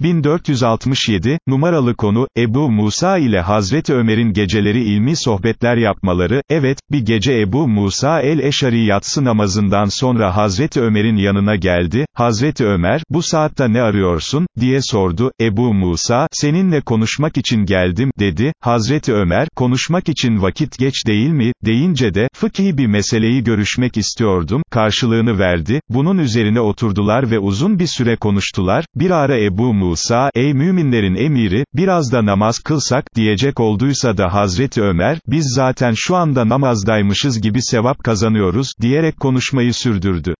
1467, numaralı konu, Ebu Musa ile Hazreti Ömer'in geceleri ilmi sohbetler yapmaları, evet, bir gece Ebu Musa el-Eşari yatsı namazından sonra Hazreti Ömer'in yanına geldi, Hazreti Ömer, bu saatte ne arıyorsun, diye sordu, Ebu Musa, seninle konuşmak için geldim, dedi, Hazreti Ömer, konuşmak için vakit geç değil mi, deyince de, fıkhi bir meseleyi görüşmek istiyordum, karşılığını verdi, bunun üzerine oturdular ve uzun bir süre konuştular, bir ara Ebu Musa, ey müminlerin emiri, biraz da namaz kılsak, diyecek olduysa da Hazreti Ömer, biz zaten şu anda namazdaymışız gibi sevap kazanıyoruz, diyerek konuşmayı sürdürdü.